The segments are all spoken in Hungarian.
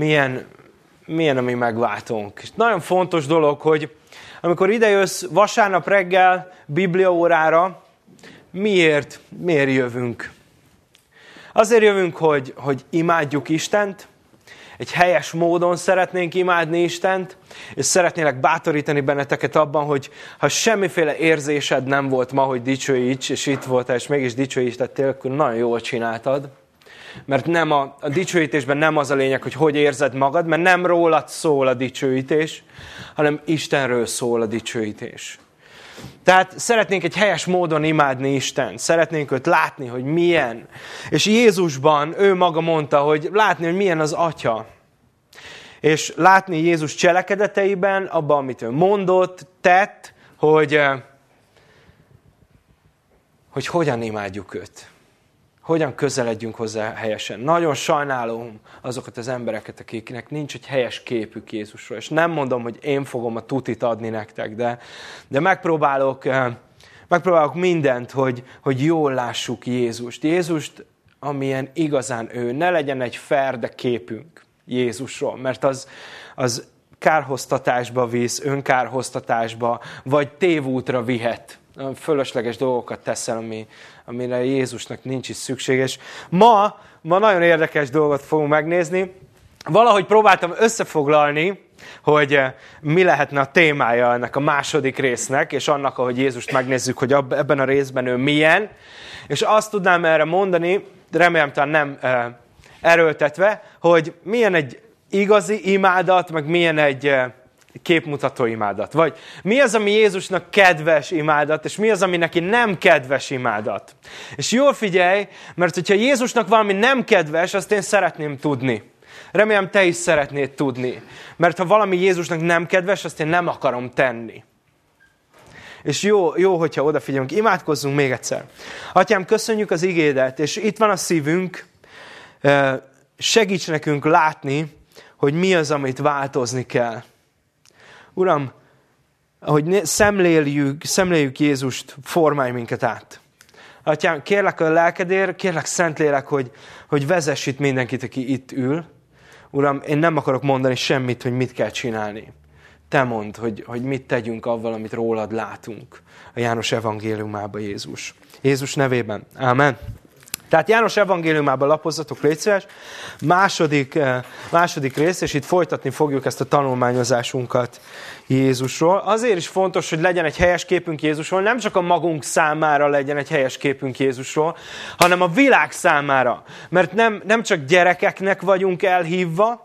milyen, milyen a mi megváltónk. És nagyon fontos dolog, hogy amikor idejössz vasárnap reggel Biblia órára, miért, miért jövünk? Azért jövünk, hogy, hogy imádjuk Istent, egy helyes módon szeretnénk imádni Istent, és szeretnélek bátorítani benneteket abban, hogy ha semmiféle érzésed nem volt ma, hogy dicsőíts, és itt voltál, és mégis dicsőítettél, akkor nagyon jól csináltad. Mert nem a, a dicsőítésben nem az a lényeg, hogy hogy érzed magad, mert nem rólad szól a dicsőítés, hanem Istenről szól a dicsőítés. Tehát szeretnénk egy helyes módon imádni Isten, szeretnénk őt látni, hogy milyen. És Jézusban ő maga mondta, hogy látni, hogy milyen az Atya. És látni Jézus cselekedeteiben, abban, amit ő mondott, tett, hogy, eh, hogy hogyan imádjuk őt hogyan közeledjünk hozzá helyesen. Nagyon sajnálom azokat az embereket, akiknek nincs egy helyes képük Jézusról. És nem mondom, hogy én fogom a tutit adni nektek, de, de megpróbálok, eh, megpróbálok mindent, hogy, hogy jól lássuk Jézust. Jézust, amilyen igazán ő. Ne legyen egy ferde képünk Jézusról, mert az, az kárhoztatásba visz, önkárhoztatásba, vagy tévútra vihet. Fölösleges dolgokat teszel, ami, amire Jézusnak nincs is szükséges. Ma, ma nagyon érdekes dolgot fogunk megnézni. Valahogy próbáltam összefoglalni, hogy eh, mi lehetne a témája ennek a második résznek, és annak, ahogy Jézust megnézzük, hogy ebben a részben ő milyen. És azt tudnám erre mondani, remélem talán nem eh, erőltetve, hogy milyen egy igazi imádat, meg milyen egy eh, képmutató imádat. Vagy mi az, ami Jézusnak kedves imádat, és mi az, ami neki nem kedves imádat. És jól figyelj, mert hogyha Jézusnak valami nem kedves, azt én szeretném tudni. Remélem, te is szeretnéd tudni. Mert ha valami Jézusnak nem kedves, azt én nem akarom tenni. És jó, jó, hogyha odafigyelünk. Imádkozzunk még egyszer. Atyám, köszönjük az igédet, és itt van a szívünk. Segíts nekünk látni, hogy mi az, amit változni kell. Uram, ahogy szemléljük, szemléljük Jézust, formálj minket át. Atyám, kérlek a lelkedért, kérlek Szentlélek, hogy, hogy vezess itt mindenkit, aki itt ül. Uram, én nem akarok mondani semmit, hogy mit kell csinálni. Te mondd, hogy, hogy mit tegyünk avval, amit rólad látunk. A János evangéliumában Jézus. Jézus nevében. Amen. Tehát János evangéliumában lapozzatok, légy szíves. Második, eh, második rész, és itt folytatni fogjuk ezt a tanulmányozásunkat Jézusról. Azért is fontos, hogy legyen egy helyes képünk Jézusról, nem csak a magunk számára legyen egy helyes képünk Jézusról, hanem a világ számára. Mert nem, nem csak gyerekeknek vagyunk elhívva,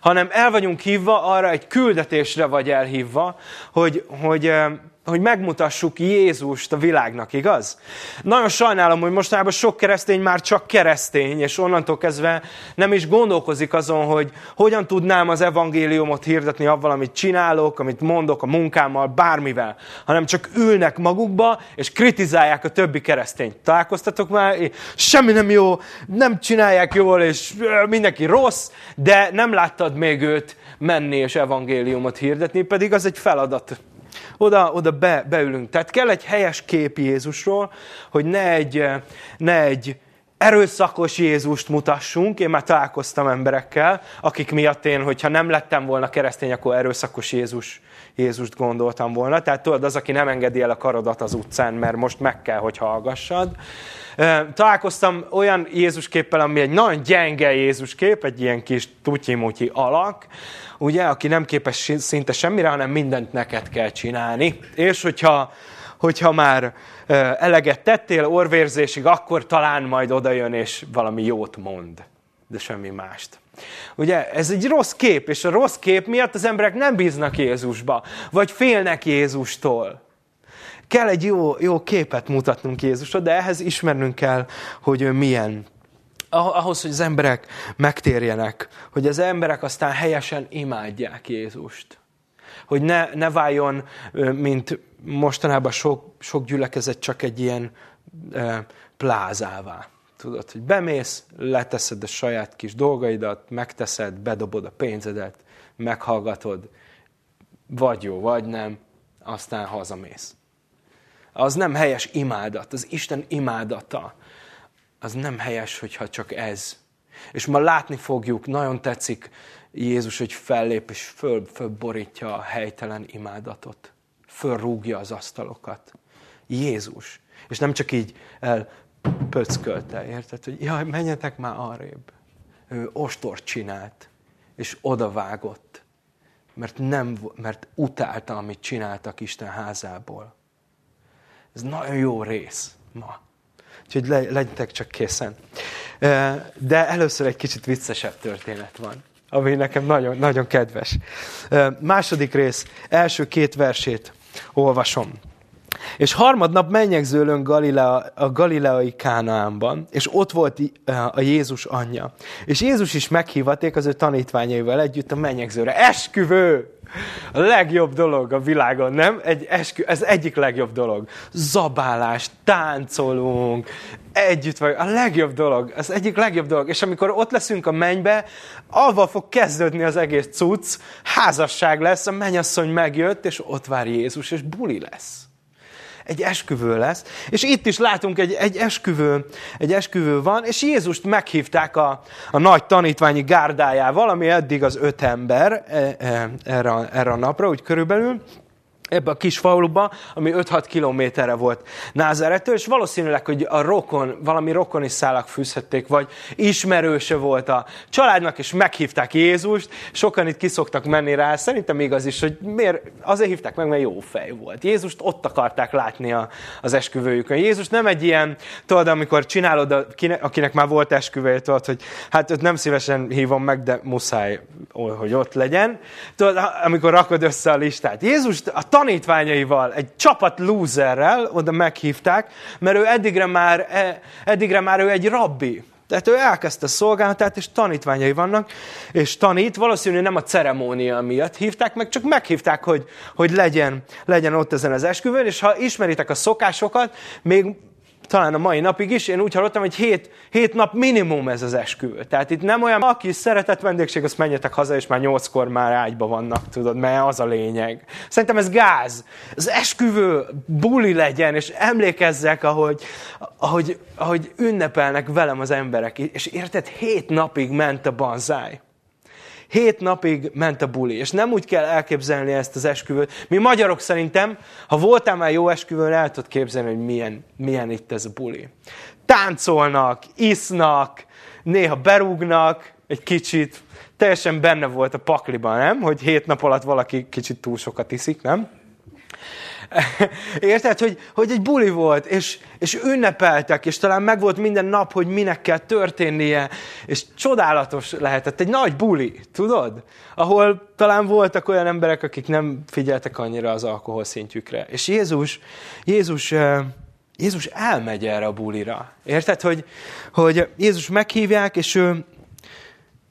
hanem el vagyunk hívva, arra egy küldetésre vagy elhívva, hogy, hogy eh, hogy megmutassuk Jézust a világnak, igaz? Nagyon sajnálom, hogy mostanában sok keresztény már csak keresztény, és onnantól kezdve nem is gondolkozik azon, hogy hogyan tudnám az evangéliumot hirdetni avval, amit csinálok, amit mondok a munkámmal, bármivel, hanem csak ülnek magukba, és kritizálják a többi keresztényt. Találkoztatok már? Semmi nem jó, nem csinálják jól, és mindenki rossz, de nem láttad még őt menni és evangéliumot hirdetni, pedig az egy feladat oda, oda be, beülünk. Tehát kell egy helyes kép Jézusról, hogy ne egy, ne egy erőszakos Jézust mutassunk. Én már találkoztam emberekkel, akik miatt én, hogyha nem lettem volna keresztény, akkor erőszakos Jézus, Jézust gondoltam volna. Tehát tudod, az, aki nem engedi el a karodat az utcán, mert most meg kell, hogy hallgassad. Találkoztam olyan Jézusképpel, ami egy nagyon gyenge Jézuskép, egy ilyen kis tutyi alak, ugye, aki nem képes szinte semmire, hanem mindent neked kell csinálni. És hogyha, hogyha már eleget tettél orvérzésig, akkor talán majd odajön és valami jót mond, de semmi mást. Ugye, ez egy rossz kép, és a rossz kép miatt az emberek nem bíznak Jézusba, vagy félnek Jézustól. Kell egy jó, jó képet mutatnunk Jézusra, de ehhez ismernünk kell, hogy ő milyen ahhoz, hogy az emberek megtérjenek, hogy az emberek aztán helyesen imádják Jézust. Hogy ne, ne váljon, mint mostanában sok, sok gyülekezet csak egy ilyen e, plázává. Tudod, hogy bemész, leteszed a saját kis dolgaidat, megteszed, bedobod a pénzedet, meghallgatod, vagy jó, vagy nem, aztán hazamész. Az nem helyes imádat, az Isten imádata az nem helyes, hogyha csak ez. És ma látni fogjuk, nagyon tetszik Jézus, hogy fellép és föl, fölborítja a helytelen imádatot. Fölrúgja az asztalokat. Jézus. És nem csak így elpöckölte, érted? Hogy jaj, menjetek már arrébb. Ő ostort csinált, és odavágott. Mert, nem, mert utálta, amit csináltak Isten házából. Ez nagyon jó rész ma. Úgyhogy le, legyetek csak készen. De először egy kicsit viccesebb történet van, ami nekem nagyon, nagyon kedves. Második rész, első két versét olvasom. És harmadnap mennyegzőlön Galilea, a galileai Kánaánban, és ott volt a Jézus anyja. És Jézus is meghívaték az ő tanítványaival együtt a mennyegzőre. Esküvő! A legjobb dolog a világon, nem? Egy eskü, ez egyik legjobb dolog. Zabálás, táncolunk, együtt vagy. A legjobb dolog, az egyik legjobb dolog. És amikor ott leszünk a mennybe, avval fog kezdődni az egész cucc, házasság lesz, a mennyasszony megjött, és ott vár Jézus, és buli lesz egy esküvő lesz. És itt is látunk egy, egy esküvő, egy esküvő van, és Jézust meghívták a, a nagy tanítványi gárdájával, ami eddig az öt ember e, e, erre, erre a napra, úgy körülbelül ebbe a kis faluba, ami 5-6 kilométerre volt Názárettől, és valószínűleg, hogy a rokon, valami rokoni szálak fűzhették, vagy ismerőse volt a családnak, és meghívták Jézust, sokan itt kiszoktak menni rá, szerintem még az is, hogy miért, azért hívták meg, mert jó fej volt. Jézust ott akarták látni a, az esküvőjükön. Jézus nem egy ilyen, tudod, amikor csinálod, a, akinek már volt esküvője, tudod, hogy hát őt nem szívesen hívom meg, de muszáj, hogy ott legyen. Tudod, amikor rakod össze a listát. Jézust a tanítványaival, egy csapat lúzerrel oda meghívták, mert ő eddigre már, e, eddigre már ő egy rabbi. Tehát ő elkezdte szolgálatát, és tanítványai vannak, és tanít, valószínűleg nem a ceremónia miatt hívták meg, csak meghívták, hogy, hogy legyen, legyen ott ezen az esküvőn, és ha ismeritek a szokásokat, még talán a mai napig is, én úgy hallottam, hogy hét, hét nap minimum ez az esküvő. Tehát itt nem olyan, aki szeretett vendégség, azt menjetek haza, és már nyolckor már ágyba vannak, tudod, mert az a lényeg. Szerintem ez gáz. Az esküvő buli legyen, és emlékezzek, ahogy, ahogy, ahogy ünnepelnek velem az emberek. És érted, hét napig ment a banzáj. Hét napig ment a buli, és nem úgy kell elképzelni ezt az esküvőt. Mi magyarok szerintem, ha voltál már jó esküvőn, el tudod képzelni, hogy milyen, milyen itt ez a buli. Táncolnak, isznak, néha berúgnak egy kicsit, teljesen benne volt a pakliban, nem? Hogy hét nap alatt valaki kicsit túl sokat iszik, nem? Érted, hogy, hogy egy buli volt, és, és ünnepeltek, és talán megvolt minden nap, hogy minek kell történnie, és csodálatos lehetett. Egy nagy buli, tudod? Ahol talán voltak olyan emberek, akik nem figyeltek annyira az alkohol szintjükre. És Jézus, Jézus, Jézus elmegy erre a bulira. Érted, hogy, hogy Jézus meghívják, és ő,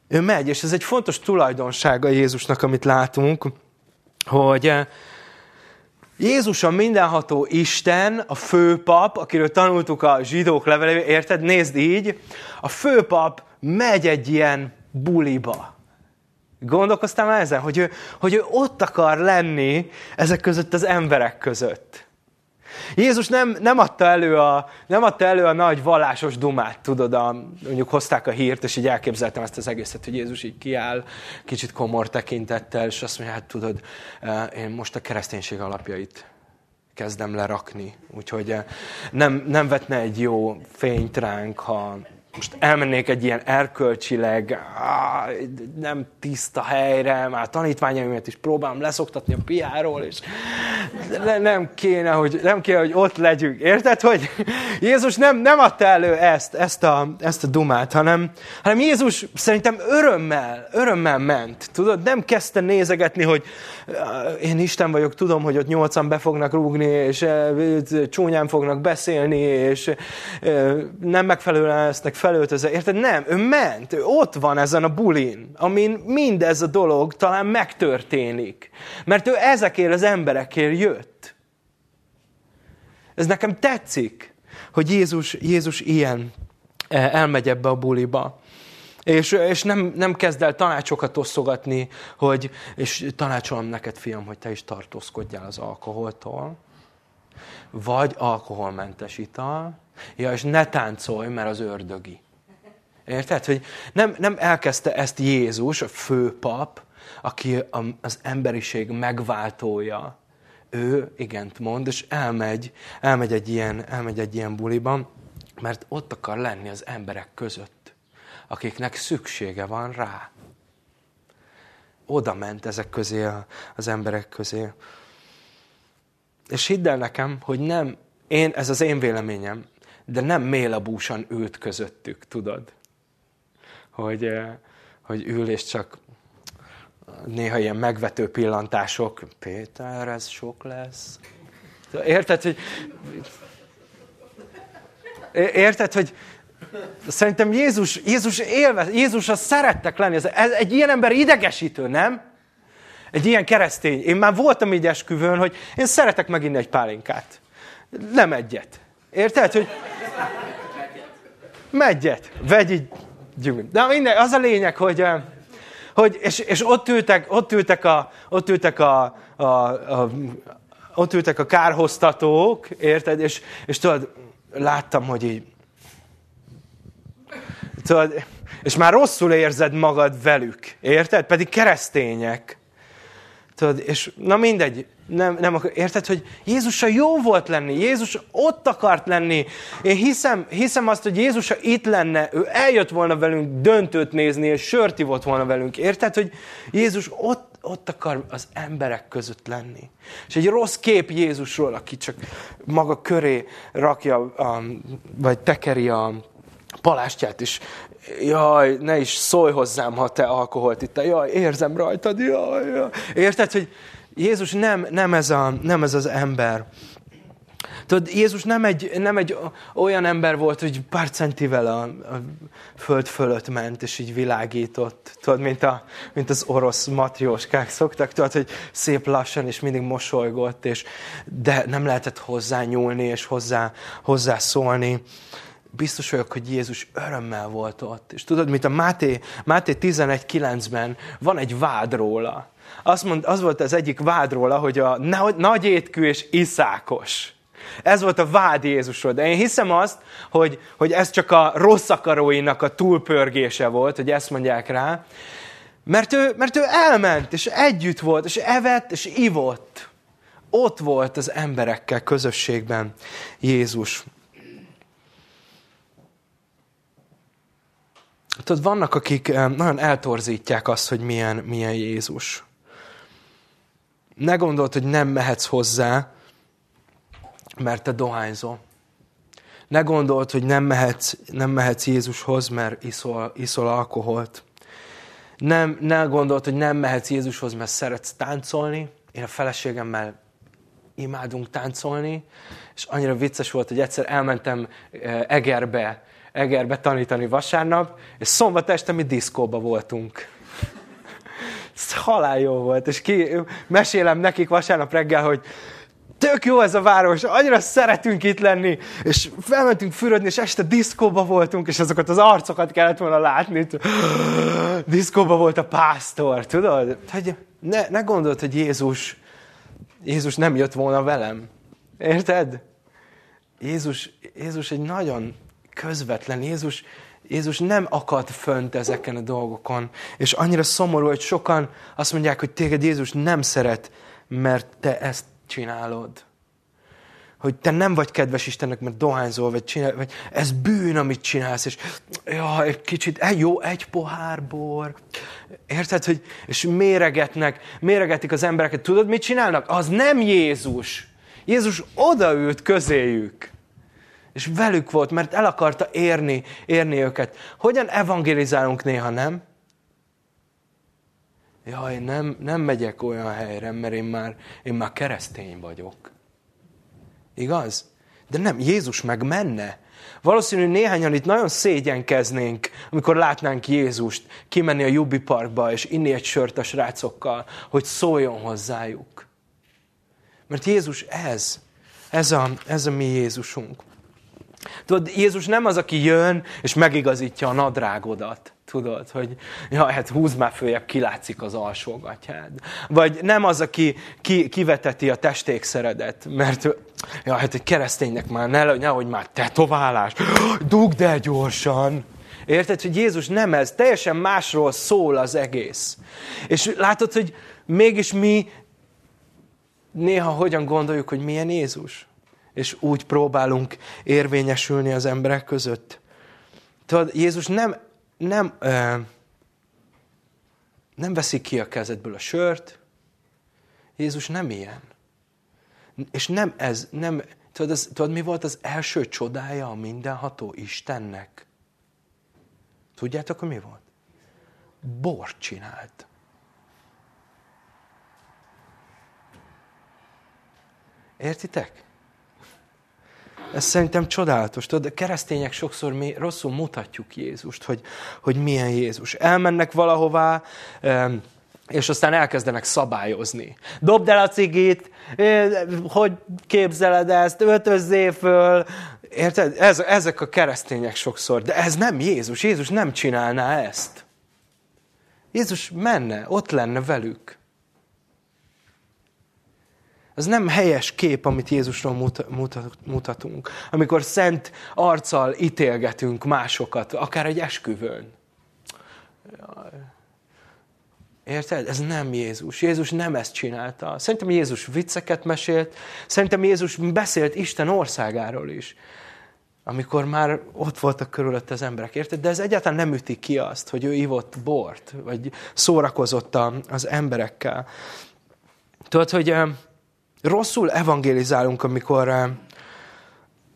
ő megy, és ez egy fontos tulajdonsága Jézusnak, amit látunk, hogy, Jézus a mindenható Isten, a főpap, akiről tanultuk a zsidók levelében, érted? Nézd így, a főpap megy egy ilyen buliba. Gondolkoztál már ezen, hogy ő, hogy ő ott akar lenni ezek között az emberek között. Jézus nem, nem, adta elő a, nem adta elő a nagy vallásos dumát, tudod, a, mondjuk hozták a hírt, és így elképzeltem ezt az egészet, hogy Jézus így kiáll, kicsit komor tekintettel, és azt mondja, hát tudod, eh, én most a kereszténység alapjait kezdem lerakni, úgyhogy eh, nem, nem vetne egy jó fényt ránk, ha most elmennék egy ilyen erkölcsileg á, nem tiszta helyre, már tanítványaimat is próbálom leszoktatni a piáról, és ne, nem kéne, hogy, nem kéne, hogy ott legyünk. Érted, hogy Jézus nem, nem adta elő ezt, ezt a, ezt a dumát, hanem, hanem Jézus szerintem örömmel, örömmel ment. Tudod, nem kezdte nézegetni, hogy én Isten vagyok, tudom, hogy ott nyolcan be fognak rúgni, és csúnyán fognak beszélni, és nem megfelelően lesznek felöltözve. Érted? Nem, ő ment, ő ott van ezen a bulin, amin mindez a dolog talán megtörténik. Mert ő ezekért az emberekért jött. Ez nekem tetszik, hogy Jézus, Jézus ilyen elmegy ebbe a buliba. És, és nem, nem kezd el tanácsokat osztogatni, hogy, és tanácsolom neked, fiam, hogy te is tartózkodjál az alkoholtól, vagy alkoholmentes ital, ja, és ne táncolj, mert az ördögi. Érted? Hogy nem, nem elkezdte ezt Jézus, a főpap, aki az emberiség megváltója. Ő igent mond, és elmegy, elmegy egy ilyen, elmegy egy ilyen buliban, mert ott akar lenni az emberek között, akiknek szüksége van rá. Oda ment ezek közé az emberek közé. És hidd el nekem, hogy nem, én, ez az én véleményem, de nem mélabúsan ült közöttük, tudod? Hogy, eh, hogy ül és csak néha ilyen megvető pillantások. Péter, ez sok lesz. Érted, hogy... Érted, hogy szerintem Jézus, Jézus élve, Jézus az szerettek lenni. Ez, egy ilyen ember idegesítő, nem? Egy ilyen keresztény. Én már voltam így esküvőn, hogy én szeretek meginni egy pálinkát. Nem egyet. Érted, hogy... Megyet. Vegy így gyümölcs. De minden, az a lényeg, hogy, eh, hogy és, és ott ültek, ott ültek a, ott ültek a, a, a ott ültek a kárhoztatók, érted? És, és tudod, láttam, hogy így, tudod, és már rosszul érzed magad velük, érted? Pedig keresztények. Tudod, és na mindegy, nem, nem akar, érted, hogy Jézussal jó volt lenni, Jézus ott akart lenni. Én hiszem, hiszem azt, hogy Jézus, ha itt lenne, ő eljött volna velünk döntőt nézni, és sört ivott volna velünk. Érted, hogy Jézus ott, ott akar az emberek között lenni. És egy rossz kép Jézusról, aki csak maga köré rakja, a, vagy tekeri a palástját, és jaj, ne is szólj hozzám, ha te alkoholt itt, jaj, érzem rajtad, jaj, jaj. Érted, hogy Jézus nem, nem, ez, a, nem ez az ember. Tudod, Jézus nem egy, nem egy olyan ember volt, hogy pár centivel a, a föld fölött ment, és így világított. Tudod, mint, a, mint az orosz matrióskák szoktak, tudod, hogy szép lassan, és mindig mosolygott, és, de nem lehetett hozzá nyúlni, és hozzá, hozzá szólni biztos vagyok, hogy Jézus örömmel volt ott. És tudod, mint a Máté, Máté 11.9-ben van egy vád róla. Azt mond, az volt az egyik vád róla, hogy a nagy étkű és iszákos. Ez volt a vád Jézusról. De én hiszem azt, hogy, hogy ez csak a rossz akaróinak a túlpörgése volt, hogy ezt mondják rá. Mert ő, mert ő elment, és együtt volt, és evett, és ivott. Ott volt az emberekkel közösségben Jézus. Tudod, vannak, akik nagyon eltorzítják azt, hogy milyen, milyen Jézus. Ne gondold, hogy nem mehetsz hozzá, mert te dohányzol. Ne gondold, hogy nem mehetsz, nem mehetsz Jézushoz, mert iszol, iszol alkoholt. Nem, ne gondold, hogy nem mehetsz Jézushoz, mert szeretsz táncolni. Én a feleségemmel imádunk táncolni, és annyira vicces volt, hogy egyszer elmentem eh, Egerbe Egerbe tanítani vasárnap, és szombat este mi diszkóba voltunk. Ez halál jó volt, és ki, mesélem nekik vasárnap reggel, hogy tök jó ez a város, annyira szeretünk itt lenni, és felmentünk fürödni, és este diszkóba voltunk, és azokat az arcokat kellett volna látni. Diszkóba volt a pásztor, tudod? Hogy ne, ne gondold, hogy Jézus, Jézus nem jött volna velem. Érted? Jézus, Jézus egy nagyon közvetlen. Jézus, Jézus nem akad fönt ezeken a dolgokon. És annyira szomorú, hogy sokan azt mondják, hogy téged Jézus nem szeret, mert te ezt csinálod. Hogy te nem vagy kedves Istennek, mert dohányzol, vagy, csinál, vagy ez bűn, amit csinálsz, és ja, egy kicsit, egy jó, egy pohár bor. Érted, hogy, és méregetnek, méregetik az embereket. Tudod, mit csinálnak? Az nem Jézus. Jézus odaült közéjük és velük volt, mert el akarta érni, érni őket. Hogyan evangelizálunk néha, nem? Jaj, nem, nem megyek olyan helyre, mert én már, én már keresztény vagyok. Igaz? De nem, Jézus meg menne. Valószínű néhányan itt nagyon szégyenkeznénk, amikor látnánk Jézust kimenni a Jubi Parkba, és inni egy sört a srácokkal, hogy szóljon hozzájuk. Mert Jézus ez. Ez a, ez a mi Jézusunk. Tudod, Jézus nem az, aki jön, és megigazítja a nadrágodat. Tudod, hogy ja, hát húzd már följebb, kilátszik az alsógatyád. Vagy nem az, aki ki, kiveteti a testékszeredet, mert ja, hát egy kereszténynek már ne, nehogy már tetoválás, dugd el gyorsan. Érted, hogy Jézus nem ez, teljesen másról szól az egész. És látod, hogy mégis mi néha hogyan gondoljuk, hogy milyen Jézus. És úgy próbálunk érvényesülni az emberek között. Tudod, Jézus nem, nem, nem veszik ki a kezedből a sört. Jézus nem ilyen. És nem ez, nem, tudod, ez, tudod, mi volt az első csodája a mindenható Istennek? Tudjátok, hogy mi volt? Bort csinált. Értitek? Ez szerintem csodálatos. Tudod, a keresztények sokszor mi rosszul mutatjuk Jézust, hogy, hogy milyen Jézus. Elmennek valahová, és aztán elkezdenek szabályozni. Dobd el a cigit, hogy képzeled ezt, ötözzé föl. Érted? Ez, ezek a keresztények sokszor. De ez nem Jézus. Jézus nem csinálná ezt. Jézus menne, ott lenne velük. Ez nem helyes kép, amit Jézusról mutatunk. Amikor szent arccal ítélgetünk másokat, akár egy esküvőn. Érted? Ez nem Jézus. Jézus nem ezt csinálta. Szerintem Jézus vicceket mesélt, szerintem Jézus beszélt Isten országáról is. Amikor már ott voltak körülött az emberek, érted? De ez egyáltalán nem üti ki azt, hogy ő ivott bort, vagy szórakozott az emberekkel. Tudod, hogy rosszul evangelizálunk, amikor, eh,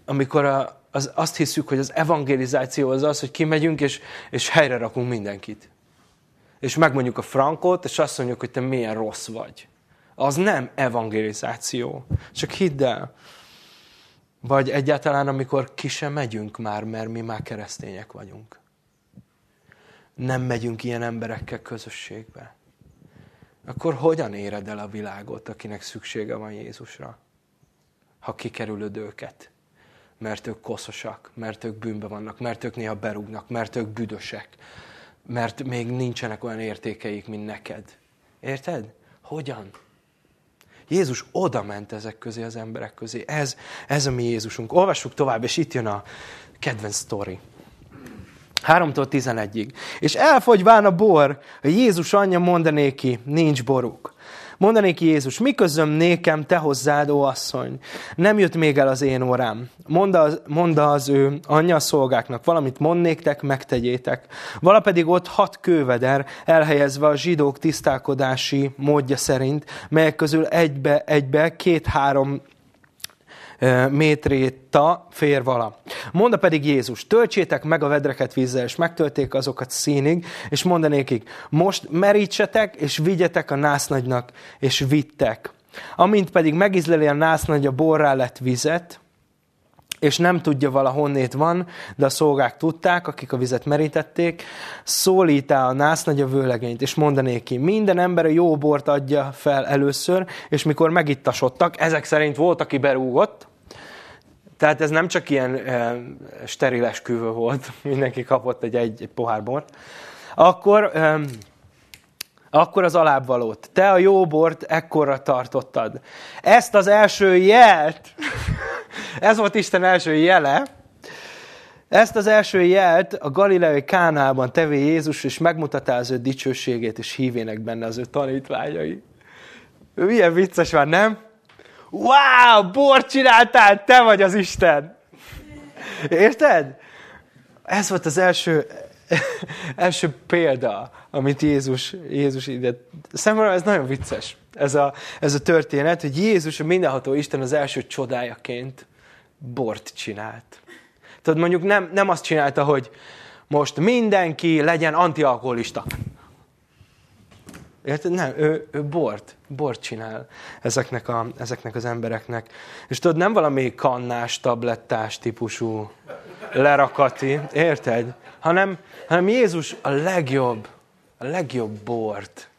amikor a, az, azt hiszük, hogy az evangelizáció az az, hogy kimegyünk, és, és helyre rakunk mindenkit. És megmondjuk a frankot, és azt mondjuk, hogy te milyen rossz vagy. Az nem evangelizáció. Csak hidd el. Vagy egyáltalán, amikor ki sem megyünk már, mert mi már keresztények vagyunk. Nem megyünk ilyen emberekkel közösségbe akkor hogyan éred el a világot, akinek szüksége van Jézusra? Ha kikerülöd őket, mert ők koszosak, mert ők bűnbe vannak, mert ők néha berúgnak, mert ők büdösek, mert még nincsenek olyan értékeik, mint neked. Érted? Hogyan? Jézus oda ment ezek közé az emberek közé. Ez, ez a mi Jézusunk. Olvassuk tovább, és itt jön a kedvenc sztori. 3-tól 11-ig. És elfogyván a bor, a Jézus anyja mondanéki, nincs boruk. Mondanéki Jézus, mi nékem, te hozzád, ó asszony? Nem jött még el az én órám. Mondd az, mondd az ő anyja szolgáknak, valamit mond néktek, megtegyétek. Vala pedig ott hat kőveder, elhelyezve a zsidók tisztálkodási módja szerint, melyek közül egybe-egybe két-három métréta fér vala. Monda pedig Jézus, töltsétek meg a vedreket vízzel, és megtölték azokat színig, és mondanékig, most merítsetek, és vigyetek a násznagynak, és vittek. Amint pedig megizleli a násznagy a borrá lett vizet, és nem tudja valahonnét van, de a szolgák tudták, akik a vizet merítették, szólítá a násznagy a vőlegényt, és mondanéki, minden ember a jó bort adja fel először, és mikor megittasodtak, ezek szerint volt, aki berúgott, tehát ez nem csak ilyen e, steriles küvő volt, mindenki kapott egy, egy, egy pohár bort, akkor, e, akkor az alábbvalót. Te a jó bort ekkorra tartottad. Ezt az első jelt, ez volt Isten első jele, ezt az első jelt a galileai Kánában tevé Jézus, és megmutatta az ő dicsőségét, és hívének benne az ő tanítványai. Milyen vicces van, nem? Wow, bort csináltál, te vagy az Isten. Érted? Ez volt az első, első példa, amit Jézus, Jézus ide... Számomra ez nagyon vicces, ez a, ez a történet, hogy Jézus, a mindenható Isten az első csodájaként bort csinált. Tehát mondjuk nem, nem azt csinálta, hogy most mindenki legyen antialkoholista. Érted? Nem, ő, ő bort, bort csinál ezeknek, a, ezeknek az embereknek. És tudod, nem valami kannás, tablettás típusú lerakati, érted? Hanem, hanem Jézus a legjobb, a legjobb bort,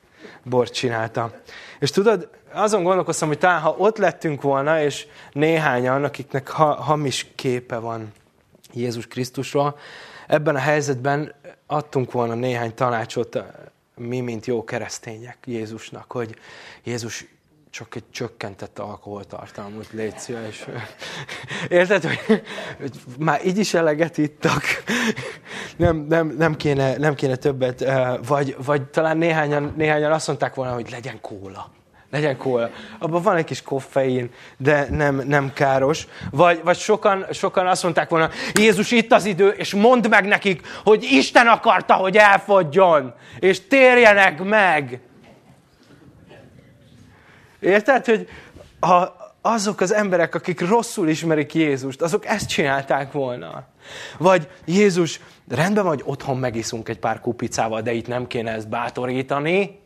bort csinálta. És tudod, azon gondolkoztam, hogy talán ha ott lettünk volna, és néhányan, akiknek ha, hamis képe van Jézus Krisztusról, ebben a helyzetben adtunk volna néhány tanácsot mi, mint jó keresztények Jézusnak, hogy Jézus csak egy csökkentett alkoholtartalmút légy És Érted, hogy, hogy már így is eleget ittak, nem, nem, nem, kéne, nem kéne többet, vagy, vagy talán néhányan, néhányan azt mondták volna, hogy legyen kóla. Legyen kóla. Abban van egy kis koffein, de nem, nem káros. Vagy, vagy sokan, sokan azt mondták volna, Jézus itt az idő, és mondd meg nekik, hogy Isten akarta, hogy elfogjon, és térjenek meg. Érted, hogy ha azok az emberek, akik rosszul ismerik Jézust, azok ezt csinálták volna. Vagy Jézus, rendben vagy otthon megiszunk egy pár kupicával, de itt nem kéne ezt bátorítani.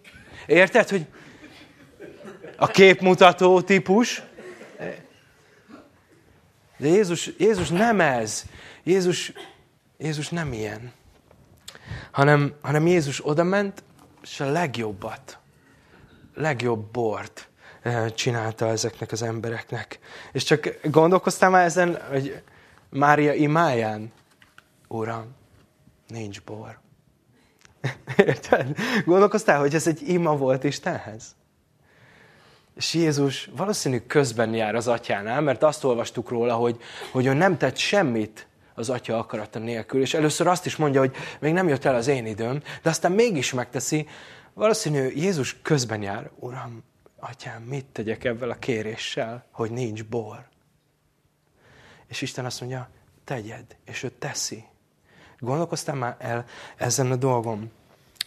Érted, hogy a képmutató típus? De Jézus, Jézus nem ez. Jézus, Jézus nem ilyen. Hanem, hanem Jézus odament, és a legjobbat, legjobb bort csinálta ezeknek az embereknek. És csak gondolkoztál már ezen, hogy Mária imáján, Uram, nincs bor. Érted? Gondolkoztál, hogy ez egy ima volt Istenhez? És Jézus valószínű közben jár az atyánál, mert azt olvastuk róla, hogy, hogy ő nem tett semmit az atya akarata nélkül, és először azt is mondja, hogy még nem jött el az én időm, de aztán mégis megteszi, valószínű Jézus közben jár, Uram, atyám, mit tegyek ebben a kéréssel, hogy nincs bor? És Isten azt mondja, tegyed, és ő teszi. Gondolkoztál már el ezen a dolgom?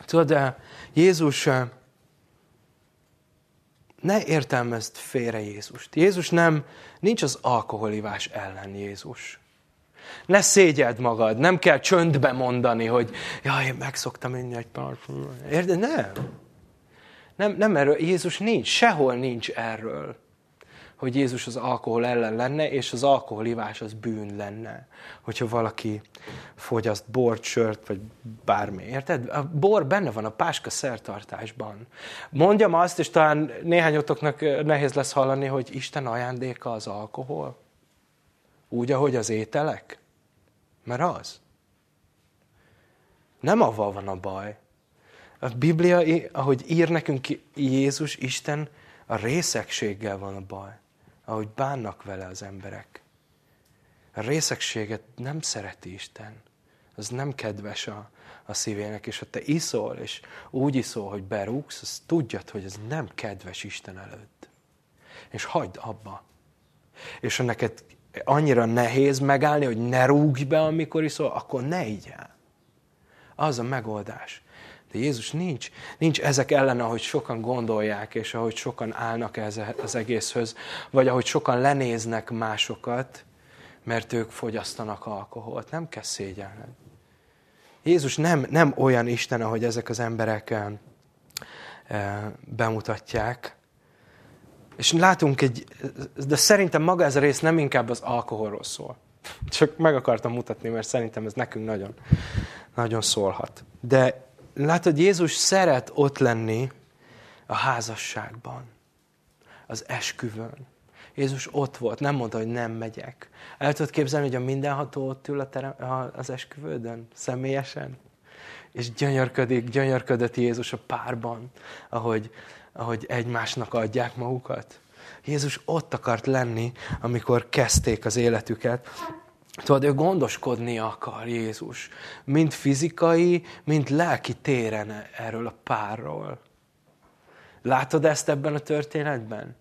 Tudod, eh, Jézus, eh, ne értelmezd félre Jézust. Jézus nem, nincs az alkoholivás ellen Jézus. Ne szégyeld magad, nem kell csöndbe mondani, hogy jaj, én megszoktam inni egy pár. Érde? Nem. Nem, nem erről, Jézus nincs, sehol nincs erről, hogy Jézus az alkohol ellen lenne, és az alkoholivás az bűn lenne, hogyha valaki fogyaszt bort, sört, vagy bármi. Érted? A bor benne van a páska szertartásban. Mondjam azt, és talán néhányotoknak nehéz lesz hallani, hogy Isten ajándéka az alkohol. Úgy, ahogy az ételek. Mert az. Nem avval van a baj, a Biblia, ahogy ír nekünk Jézus, Isten, a részegséggel van a baj. Ahogy bánnak vele az emberek. A részegséget nem szereti Isten. Az nem kedves a, a szívének. És ha te iszol, és úgy iszol, hogy berúgsz, azt tudjad, hogy ez nem kedves Isten előtt. És hagyd abba. És ha neked annyira nehéz megállni, hogy ne rúgj be, amikor iszol, akkor ne igyál. Az a megoldás. Jézus nincs, nincs ezek ellen, ahogy sokan gondolják, és ahogy sokan állnak ez az egészhöz, vagy ahogy sokan lenéznek másokat, mert ők fogyasztanak alkoholt. Nem kell szégyelned. Jézus nem, nem olyan Isten, ahogy ezek az emberek e, bemutatják. És látunk egy, de szerintem maga ez a rész nem inkább az alkoholról szól. Csak meg akartam mutatni, mert szerintem ez nekünk nagyon, nagyon szólhat. De Látod, Jézus szeret ott lenni a házasságban, az esküvőn. Jézus ott volt, nem mondta, hogy nem megyek. El tudod képzelni, hogy a mindenható ott ül a terem, az esküvődön, személyesen? És gyönyörködik, gyönyörködött Jézus a párban, ahogy, ahogy egymásnak adják magukat. Jézus ott akart lenni, amikor kezdték az életüket. Tudod, ő gondoskodni akar Jézus, mind fizikai, mind lelki téren erről a párról. Látod ezt ebben a történetben?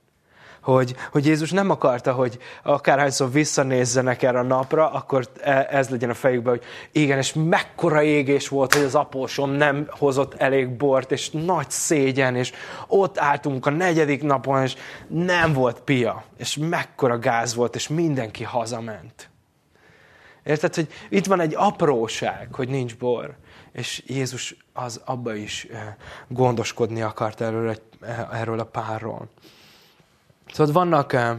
Hogy, hogy Jézus nem akarta, hogy akárhányszor visszanézzenek erre a napra, akkor e, ez legyen a fejükben, hogy igen, és mekkora égés volt, hogy az apósom nem hozott elég bort, és nagy szégyen, és ott álltunk a negyedik napon, és nem volt pia, és mekkora gáz volt, és mindenki hazament. Érted, hogy itt van egy apróság, hogy nincs bor. És Jézus az abba is eh, gondoskodni akart erről, eh, erről a párról. Szóval vannak, eh,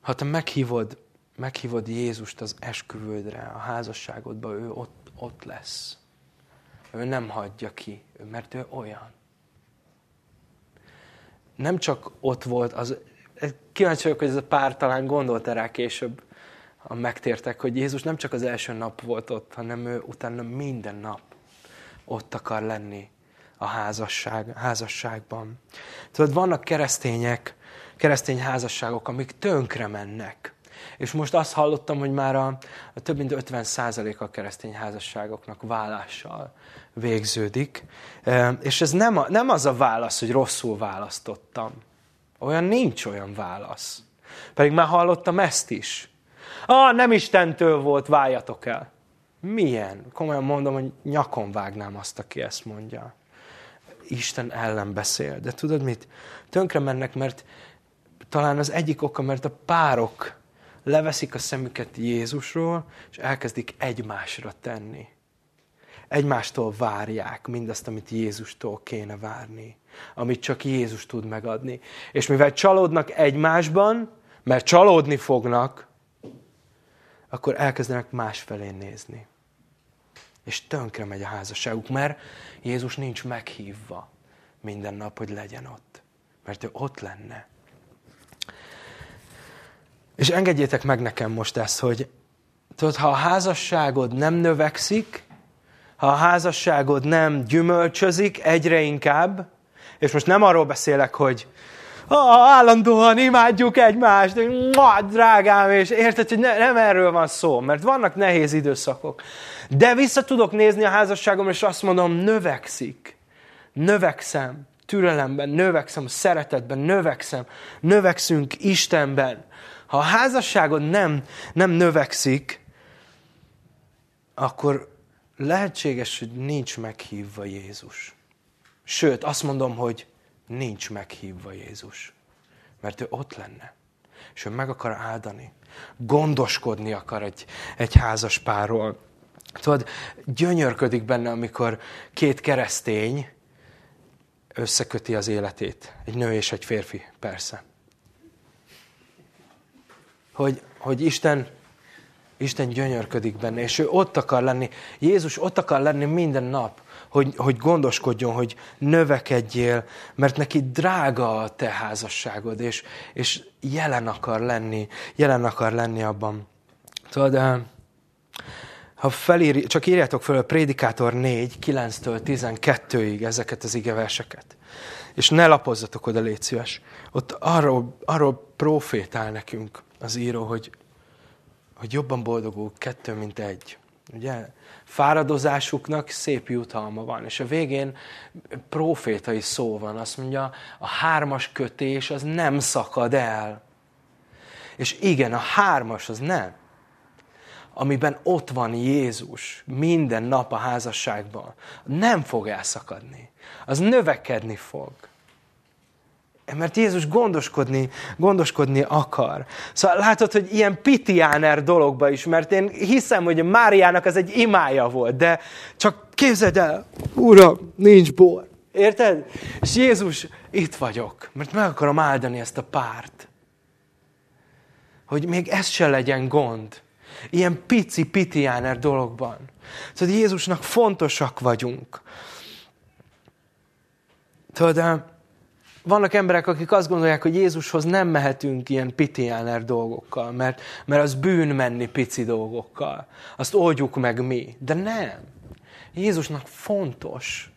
ha te meghívod, meghívod Jézust az esküvődre, a házasságodba, ő ott, ott lesz. Ő nem hagyja ki, mert ő olyan. Nem csak ott volt, az, kíváncsi vagyok, hogy ez a pár talán gondolt rá később, megtértek, hogy Jézus nem csak az első nap volt ott, hanem ő utána minden nap ott akar lenni a házasság, házasságban. Tudod, vannak keresztények, keresztény házasságok, amik tönkre mennek. És most azt hallottam, hogy már a, a több mint 50 a keresztény házasságoknak vállással végződik. És ez nem, a, nem az a válasz, hogy rosszul választottam. Olyan nincs olyan válasz. Pedig már hallottam ezt is. Ah, nem Istentől volt, váljatok el. Milyen? Komolyan mondom, hogy nyakon vágnám azt, aki ezt mondja. Isten ellen beszél. De tudod mit? Tönkre mennek, mert talán az egyik oka, mert a párok leveszik a szemüket Jézusról, és elkezdik egymásra tenni. Egymástól várják mindazt, amit Jézustól kéne várni. Amit csak Jézus tud megadni. És mivel csalódnak egymásban, mert csalódni fognak, akkor elkezdenek másfelé nézni. És tönkre megy a házasságuk, mert Jézus nincs meghívva minden nap, hogy legyen ott. Mert ő ott lenne. És engedjétek meg nekem most ezt, hogy tudod, ha a házasságod nem növekszik, ha a házasságod nem gyümölcsözik egyre inkább, és most nem arról beszélek, hogy állandóan imádjuk egymást, ah, drágám, és érted, hogy ne, nem erről van szó, mert vannak nehéz időszakok. De vissza tudok nézni a házasságom, és azt mondom, növekszik. Növekszem türelemben, növekszem szeretetben, növekszem, növekszünk Istenben. Ha a házasságod nem, nem növekszik, akkor lehetséges, hogy nincs meghívva Jézus. Sőt, azt mondom, hogy nincs meghívva Jézus. Mert ő ott lenne. És ő meg akar áldani. Gondoskodni akar egy, egy házas párról. Tudod, gyönyörködik benne, amikor két keresztény összeköti az életét. Egy nő és egy férfi, persze. Hogy, hogy Isten, Isten gyönyörködik benne, és ő ott akar lenni. Jézus ott akar lenni minden nap hogy, hogy gondoskodjon, hogy növekedjél, mert neki drága a te házasságod, és, és jelen akar lenni, jelen akar lenni abban. Tudod, ha felír, csak írjátok fel a Prédikátor 4, 9-től 12-ig ezeket az igeverseket. És ne lapozzatok oda, légy szíves. Ott arról, arról profétál nekünk az író, hogy, hogy jobban boldogul kettő, mint egy. Ugye? fáradozásuknak szép jutalma van. És a végén profétai szó van. Azt mondja, a hármas kötés az nem szakad el. És igen, a hármas az nem. Amiben ott van Jézus minden nap a házasságban, nem fog elszakadni. Az növekedni fog. Mert Jézus gondoskodni, gondoskodni akar. Szóval látod, hogy ilyen pitiáner dologba is, mert én hiszem, hogy Máriának az egy imája volt, de csak képzeld el, Uram, nincs bor. Érted? És Jézus, itt vagyok, mert meg akarom áldani ezt a párt. Hogy még ez se legyen gond. Ilyen pici pitiáner dologban. Szóval Jézusnak fontosak vagyunk. Tudod, vannak emberek, akik azt gondolják, hogy Jézushoz nem mehetünk ilyen pitiáner dolgokkal, mert, mert az bűn menni pici dolgokkal. Azt oldjuk meg mi. De nem. Jézusnak fontos.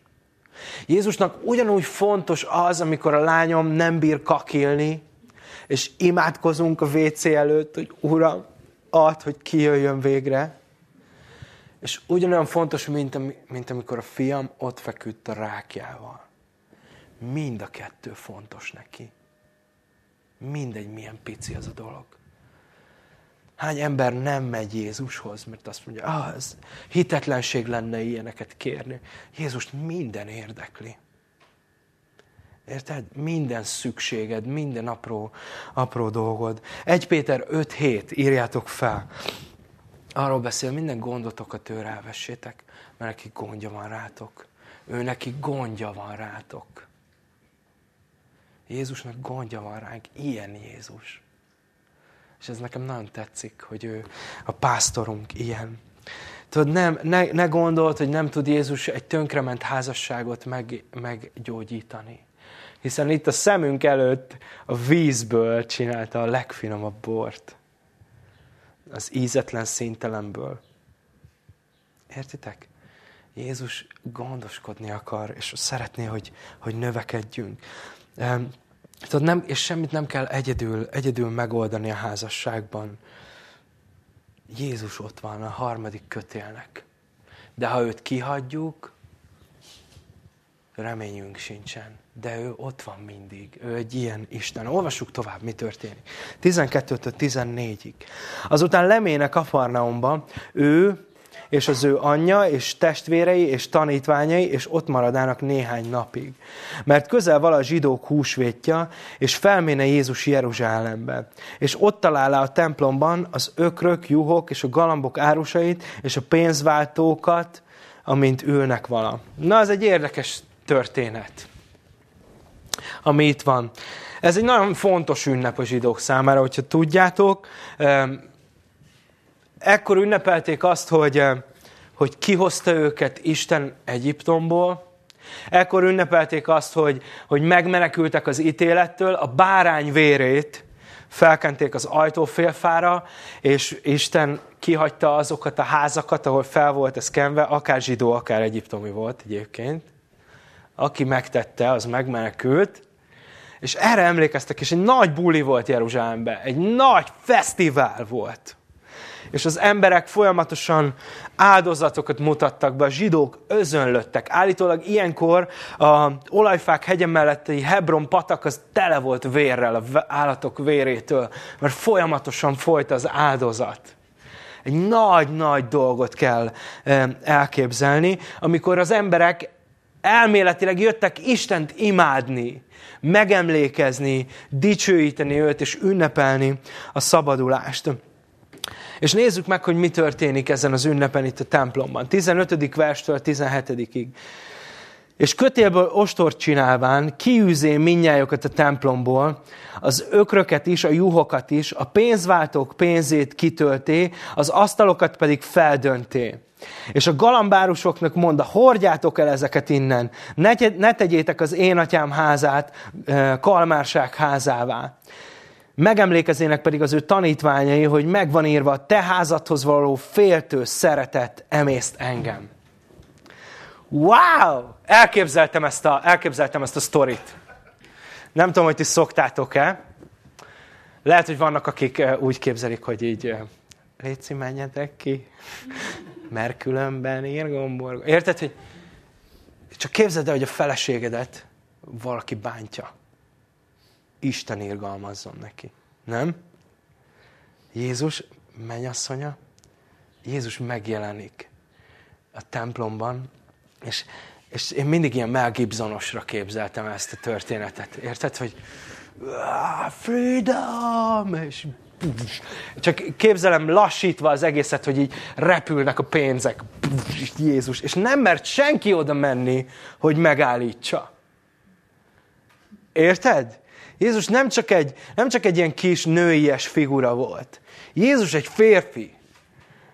Jézusnak ugyanúgy fontos az, amikor a lányom nem bír kakilni, és imádkozunk a WC előtt, hogy Uram, ad, hogy kijöjjön végre. És ugyanolyan fontos, mint, mint amikor a fiam ott feküdt a rákjával. Mind a kettő fontos neki. Mindegy, milyen pici az a dolog. Hány ember nem megy Jézushoz, mert azt mondja, ah, ez hitetlenség lenne ilyeneket kérni. Jézust minden érdekli. Érted? Minden szükséged, minden apró, apró dolgod. 1 Péter 5.7, írjátok fel. Arról beszél, minden gondotokat őre elvessétek, mert neki gondja van rátok. Ő neki gondja van rátok. Jézusnak gondja van ránk, ilyen Jézus. És ez nekem nagyon tetszik, hogy ő a pásztorunk ilyen. Tudod, nem, ne, ne gondold, hogy nem tud Jézus egy tönkrement házasságot meg, meggyógyítani. Hiszen itt a szemünk előtt a vízből csinálta a legfinomabb bort. Az ízetlen színtelenből. Értitek? Jézus gondoskodni akar, és szeretné, hogy, hogy növekedjünk. Tudod, nem, és semmit nem kell egyedül, egyedül megoldani a házasságban. Jézus ott van a harmadik kötélnek. De ha őt kihagyjuk, reményünk sincsen. De ő ott van mindig. Ő egy ilyen Isten. Olvassuk tovább, mi történik. 12-től 14-ig. Azután lemének Kafarnaumba, ő és az ő anyja, és testvérei, és tanítványai, és ott maradának néhány napig. Mert közel vala a zsidók húsvétja, és felméne Jézus Jeruzsálembe. És ott találá a templomban az ökrök, juhok, és a galambok árusait, és a pénzváltókat, amint ülnek vala. Na, ez egy érdekes történet, ami itt van. Ez egy nagyon fontos ünnep a zsidók számára, hogyha tudjátok, ekkor ünnepelték azt, hogy, eh, hogy kihozta őket Isten Egyiptomból, ekkor ünnepelték azt, hogy, hogy megmenekültek az ítélettől, a bárány vérét felkenték az ajtófélfára, és Isten kihagyta azokat a házakat, ahol fel volt ez kenve, akár zsidó, akár egyiptomi volt egyébként. Aki megtette, az megmenekült, és erre emlékeztek, és egy nagy buli volt Jeruzsálemben, egy nagy fesztivál volt és az emberek folyamatosan áldozatokat mutattak be, a zsidók özönlöttek. Állítólag ilyenkor a olajfák hegye melletti Hebron patak az tele volt vérrel, az állatok vérétől, mert folyamatosan folyt az áldozat. Egy nagy-nagy dolgot kell elképzelni, amikor az emberek elméletileg jöttek Istent imádni, megemlékezni, dicsőíteni őt és ünnepelni a szabadulást. És nézzük meg, hogy mi történik ezen az ünnepen itt a templomban. 15. verstől 17-ig. És kötélből ostort csinálván kiűzé minnyájokat a templomból, az ökröket is, a juhokat is, a pénzváltók pénzét kitölté, az asztalokat pedig feldönté. És a galambárusoknak mondta, hordjátok el ezeket innen, ne, ne tegyétek az én atyám házát eh, kalmárság házává. Megemlékezének pedig az ő tanítványai, hogy megvan írva, a te házadhoz való féltő szeretet emészt engem. Wow! Elképzeltem ezt a, elképzeltem ezt a sztorit. Nem tudom, hogy ti szoktátok-e. Lehet, hogy vannak, akik eh, úgy képzelik, hogy így eh, Léci, menjetek ki, mert különben írgomborg. Érted, hogy csak képzeld el, hogy a feleségedet valaki bántja. Isten irgalmazzon neki. Nem? Jézus mennyasszonya, Jézus megjelenik a templomban, és, és én mindig ilyen Mel Gibsonosra képzeltem ezt a történetet. Érted, hogy freedom, és csak képzelem lassítva az egészet, hogy így repülnek a pénzek. Jézus. És nem mert senki oda menni, hogy megállítsa. Érted? Jézus nem csak egy, nem csak egy ilyen kis nőies figura volt. Jézus egy férfi.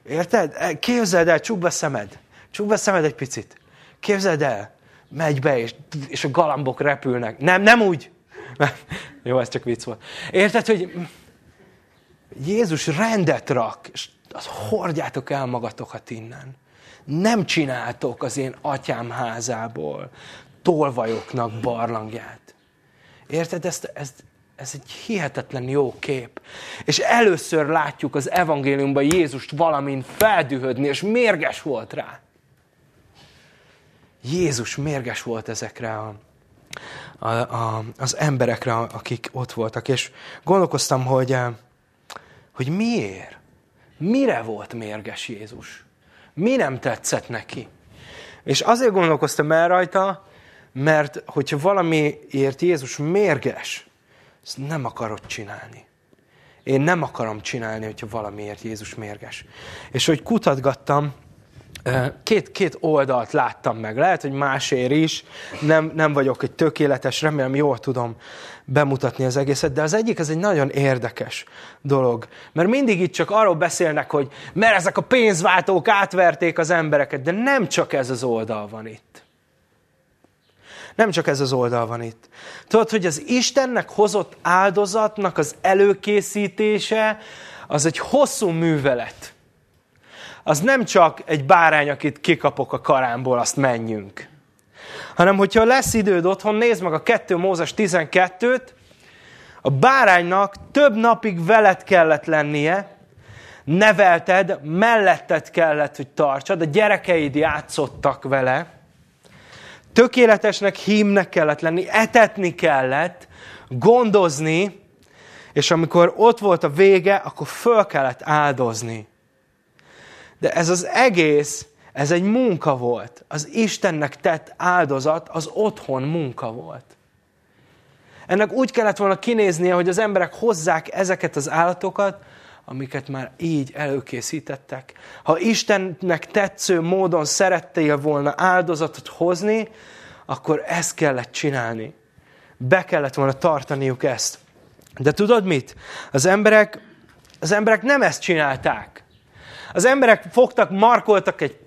Érted? E, képzeld el, csukd be szemed. Csukd be szemed egy picit. Képzeld el, megy be, és, és a galambok repülnek. Nem, nem úgy. Jó, ez csak vicc volt. Érted, hogy Jézus rendet rak, és az hordjátok el magatokat innen. Nem csináltok az én atyám házából tolvajoknak barlangját. Érted? Ezt, ezt, ez egy hihetetlen jó kép. És először látjuk az evangéliumban Jézust valamint feldühödni, és mérges volt rá. Jézus mérges volt ezekre a, a, a, az emberekre, akik ott voltak. És gondolkoztam, hogy, eh, hogy miért? Mire volt mérges Jézus? Mi nem tetszett neki? És azért gondolkoztam el rajta, mert hogyha valamiért Jézus mérges, ezt nem akarod csinálni. Én nem akarom csinálni, hogyha valamiért Jézus mérges. És hogy kutatgattam, két, két oldalt láttam meg. Lehet, hogy másért is. Nem, nem vagyok egy tökéletes, remélem jól tudom bemutatni az egészet, de az egyik az egy nagyon érdekes dolog. Mert mindig itt csak arról beszélnek, hogy mert ezek a pénzváltók átverték az embereket, de nem csak ez az oldal van itt. Nem csak ez az oldal van itt. Tudod, hogy az Istennek hozott áldozatnak az előkészítése, az egy hosszú művelet. Az nem csak egy bárány, akit kikapok a karámból, azt menjünk. Hanem, hogyha lesz időd otthon, nézd meg a 2 Mózes 12-t, A báránynak több napig veled kellett lennie, nevelted, melletted kellett, hogy tartsad, a gyerekeid játszottak vele, tökéletesnek, hímnek kellett lenni, etetni kellett, gondozni, és amikor ott volt a vége, akkor föl kellett áldozni. De ez az egész, ez egy munka volt. Az Istennek tett áldozat az otthon munka volt. Ennek úgy kellett volna kinéznie, hogy az emberek hozzák ezeket az állatokat, amiket már így előkészítettek. Ha Istennek tetsző módon szerettél volna áldozatot hozni, akkor ezt kellett csinálni. Be kellett volna tartaniuk ezt. De tudod mit? Az emberek, az emberek nem ezt csinálták. Az emberek fogtak, markoltak egy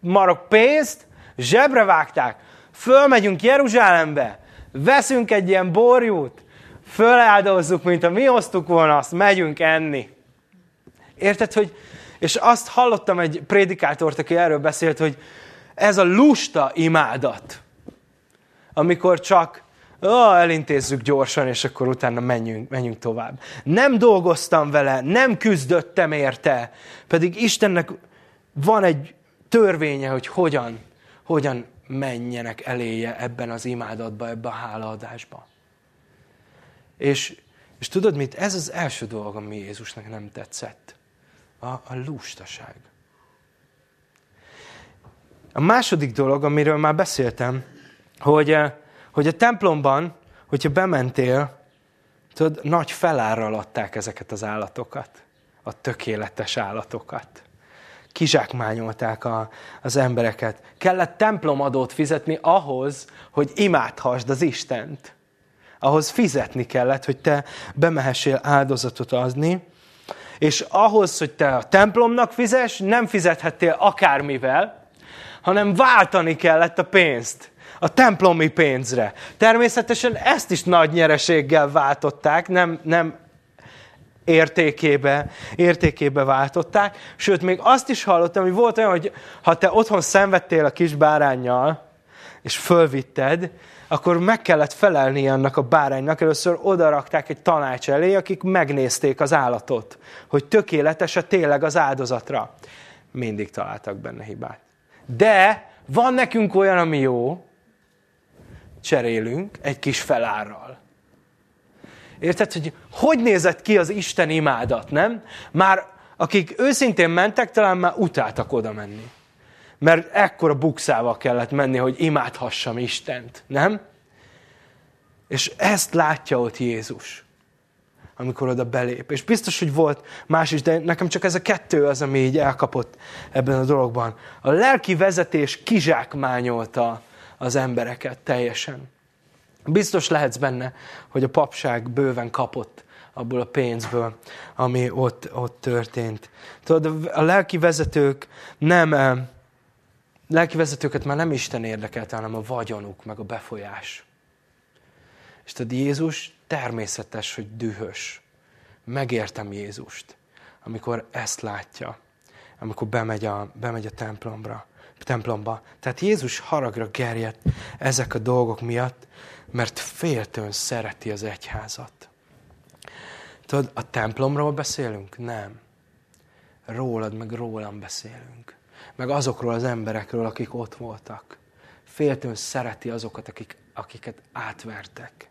marok pénzt, zsebre vágták, fölmegyünk Jeruzsálembe, veszünk egy ilyen borjút, föláldozzuk, mint a mi hoztuk volna, azt megyünk enni. Érted, hogy... És azt hallottam egy prédikátort, aki erről beszélt, hogy ez a lusta imádat, amikor csak oh, elintézzük gyorsan, és akkor utána menjünk, menjünk tovább. Nem dolgoztam vele, nem küzdöttem érte, pedig Istennek van egy törvénye, hogy hogyan, hogyan menjenek eléje ebben az imádatba, ebbe a hálaadásba. És, és tudod mit? Ez az első dolog, ami Jézusnak nem tetszett. A, a lustaság. A második dolog, amiről már beszéltem, hogy, eh, hogy a templomban, hogyha bementél, tudod, nagy felárral adták ezeket az állatokat, a tökéletes állatokat kizsákmányolták a, az embereket. Kellett templomadót fizetni ahhoz, hogy imádhassd az Istent. Ahhoz fizetni kellett, hogy te bemehessél áldozatot adni. És ahhoz, hogy te a templomnak fizes, nem fizethettél akármivel, hanem váltani kellett a pénzt a templomi pénzre. Természetesen ezt is nagy nyereséggel váltották, nem, nem értékébe, értékébe váltották. Sőt, még azt is hallottam, hogy volt olyan, hogy ha te otthon szenvedtél a kis bárányjal, és fölvitted, akkor meg kellett felelni annak a báránynak. Először odarakták egy tanács elé, akik megnézték az állatot, hogy tökéletes-e tényleg az áldozatra. Mindig találtak benne hibát. De van nekünk olyan, ami jó, cserélünk egy kis felárral. Érted, hogy hogy nézett ki az Isten imádat, nem? Már akik őszintén mentek, talán már utáltak oda menni. Mert ekkora bukszával kellett menni, hogy imádhassam Istent, nem? És ezt látja ott Jézus, amikor oda belép. És biztos, hogy volt más is, de nekem csak ez a kettő az, ami így elkapott ebben a dologban. A lelki vezetés kizsákmányolta az embereket teljesen. Biztos lehetsz benne, hogy a papság bőven kapott abból a pénzből, ami ott, ott történt. Tudod, a lelki vezetők nem, eh, lelki vezetőket már nem Isten érdekelte, hanem a vagyonuk, meg a befolyás. És tudod, Jézus természetes, hogy dühös. Megértem Jézust, amikor ezt látja, amikor bemegy a, bemegy a templomra, templomba. Tehát Jézus haragra gerjedt ezek a dolgok miatt, mert féltőn szereti az egyházat. Tudod, a templomról beszélünk? Nem. Rólad, meg rólam beszélünk. Meg azokról az emberekről, akik ott voltak. Féltőn szereti azokat, akik, akiket átvertek.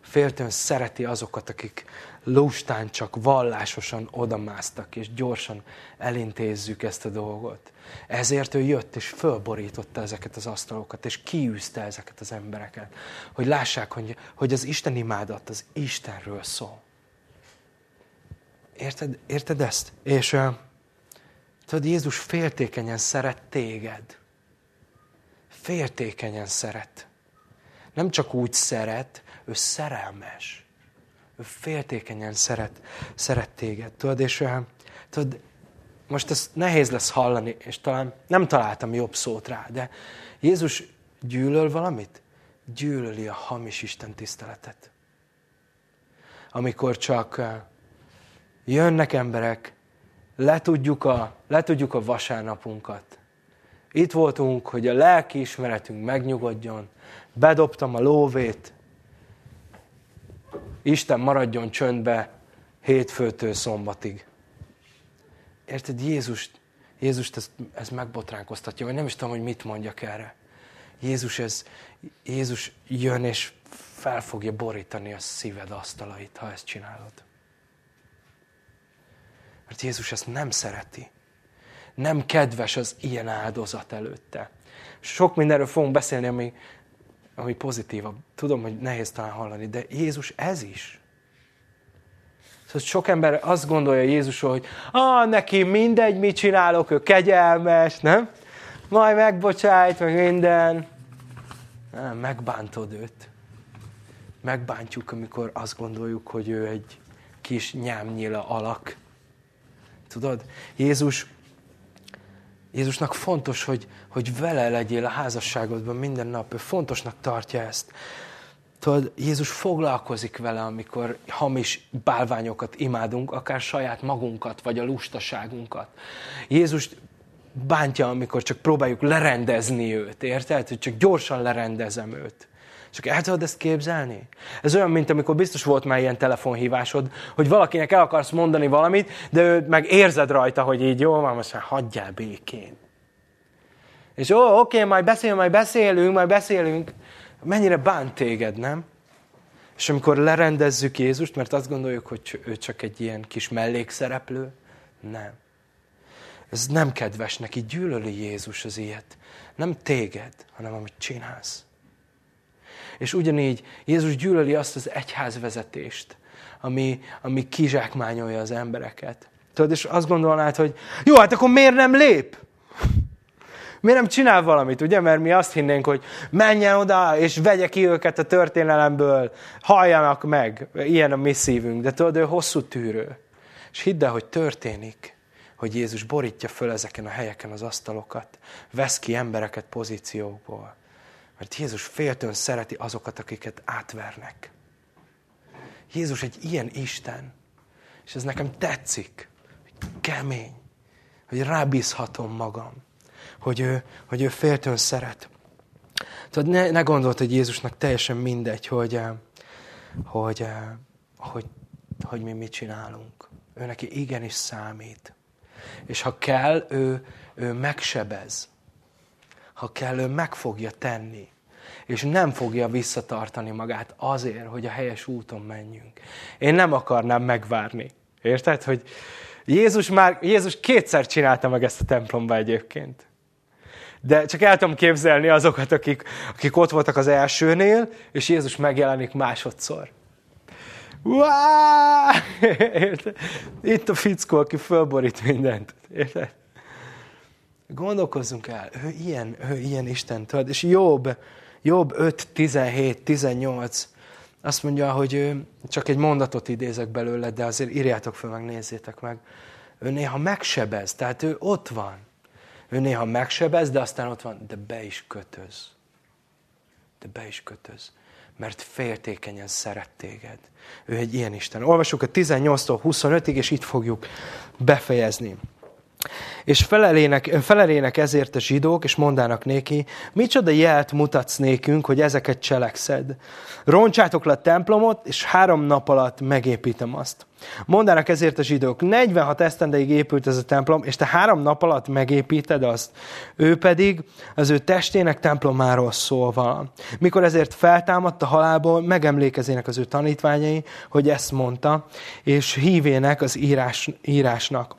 Féltőn szereti azokat, akik lustán csak vallásosan odamásztak, és gyorsan elintézzük ezt a dolgot. Ezért ő jött, és fölborította ezeket az asztalokat, és kiűzte ezeket az embereket, hogy lássák, hogy, hogy az Isten imádat az Istenről szól. Érted, érted ezt? És uh, tudod, Jézus féltékenyen szeret téged. Féltékenyen szeret. Nem csak úgy szeret, ő szerelmes. Ő féltékenyen szeret, szeret téged. Tudod, és uh, tudod, most ez nehéz lesz hallani, és talán nem találtam jobb szót rá, de Jézus gyűlöl valamit? Gyűlöli a hamis Isten tiszteletet. Amikor csak uh, jönnek emberek, letudjuk a, letudjuk a vasárnapunkat. Itt voltunk, hogy a lelki ismeretünk megnyugodjon, bedobtam a lóvét, Isten maradjon csöndbe hétfőtől szombatig. Érted, Jézus, Jézus ez, ez megbotránkoztatja, vagy nem is tudom, hogy mit mondjak erre. Jézus, ez, Jézus jön és fel fogja borítani a szíved asztalait, ha ezt csinálod. Mert Jézus ezt nem szereti. Nem kedves az ilyen áldozat előtte. Sok mindenről fogunk beszélni, ami, ami pozitívabb. Tudom, hogy nehéz talán hallani, de Jézus ez is. Szóval sok ember azt gondolja Jézusról, hogy ah, neki mindegy, mit csinálok, ő kegyelmes, nem? Majd megbocsájt, meg minden. Nem, megbántod őt. Megbántjuk, amikor azt gondoljuk, hogy ő egy kis nyámnyila alak. Tudod? Jézus, Jézusnak fontos, hogy, hogy vele legyél a házasságodban minden nap. Ő fontosnak tartja ezt. Tudod, Jézus foglalkozik vele, amikor hamis bálványokat imádunk, akár saját magunkat, vagy a lustaságunkat. Jézus bántja, amikor csak próbáljuk lerendezni őt, érted? Hogy csak gyorsan lerendezem őt. Csak el tudod ezt képzelni? Ez olyan, mint amikor biztos volt már ilyen telefonhívásod, hogy valakinek el akarsz mondani valamit, de ő meg érzed rajta, hogy így jó van, most már hagyjál békén. És ó, oké, majd beszélünk, majd beszélünk, majd beszélünk. Mennyire bánt téged, nem? És amikor lerendezzük Jézust, mert azt gondoljuk, hogy ő csak egy ilyen kis mellékszereplő, nem. Ez nem kedves neki, gyűlöli Jézus az ilyet. Nem téged, hanem amit csinálsz. És ugyanígy Jézus gyűlöli azt az egyházvezetést, ami, ami kizsákmányolja az embereket. Tudod, és azt gondolnád, hogy jó, hát akkor miért nem lép? Miért nem csinál valamit, ugye? Mert mi azt hinnénk, hogy menjen oda, és vegye ki őket a történelemből, halljanak meg. Ilyen a mi szívünk. De tudod, ő hosszú tűrő. És hidd el, hogy történik, hogy Jézus borítja föl ezeken a helyeken az asztalokat. Vesz ki embereket pozíciókból. Mert Jézus féltőn szereti azokat, akiket átvernek. Jézus egy ilyen Isten. És ez nekem tetszik. Kemény. Hogy rábízhatom magam hogy ő, hogy ő féltőn szeret. Tudod, ne, ne gondolt, hogy Jézusnak teljesen mindegy, hogy, eh, hogy, eh, hogy, hogy mi mit csinálunk. Ő neki igenis számít. És ha kell, ő, ő megsebez. Ha kell, ő meg fogja tenni. És nem fogja visszatartani magát azért, hogy a helyes úton menjünk. Én nem akarnám megvárni. Érted? Hogy Jézus már, Jézus kétszer csinálta meg ezt a templomba egyébként. De csak el tudom képzelni azokat, akik, akik ott voltak az elsőnél, és Jézus megjelenik másodszor. Uá! Itt a fickó, aki fölborít mindent. Érted? Gondolkozzunk el, ő ilyen, ő ilyen Isten, tudod? És Jobb, Jobb 5, 17, 18, azt mondja, hogy ő, csak egy mondatot idézek belőle, de azért írjátok fel, meg nézzétek meg. Ő néha megsebez, tehát ő ott van. Ő néha megsebez, de aztán ott van, de be is kötöz. De be is kötöz. Mert féltékenyen szeret téged. Ő egy ilyen Isten. Olvassuk a 18-tól 25-ig, és itt fogjuk befejezni. És felelének, felelének ezért a zsidók, és mondának néki, micsoda jelt mutatsz nékünk, hogy ezeket cselekszed. Roncsátok le a templomot, és három nap alatt megépítem azt. Mondának ezért a zsidók, 46 esztendeig épült ez a templom, és te három nap alatt megépíted azt. Ő pedig az ő testének templomáról szól vala. Mikor ezért feltámadt a halálból, megemlékezének az ő tanítványai, hogy ezt mondta, és hívének az írás, írásnak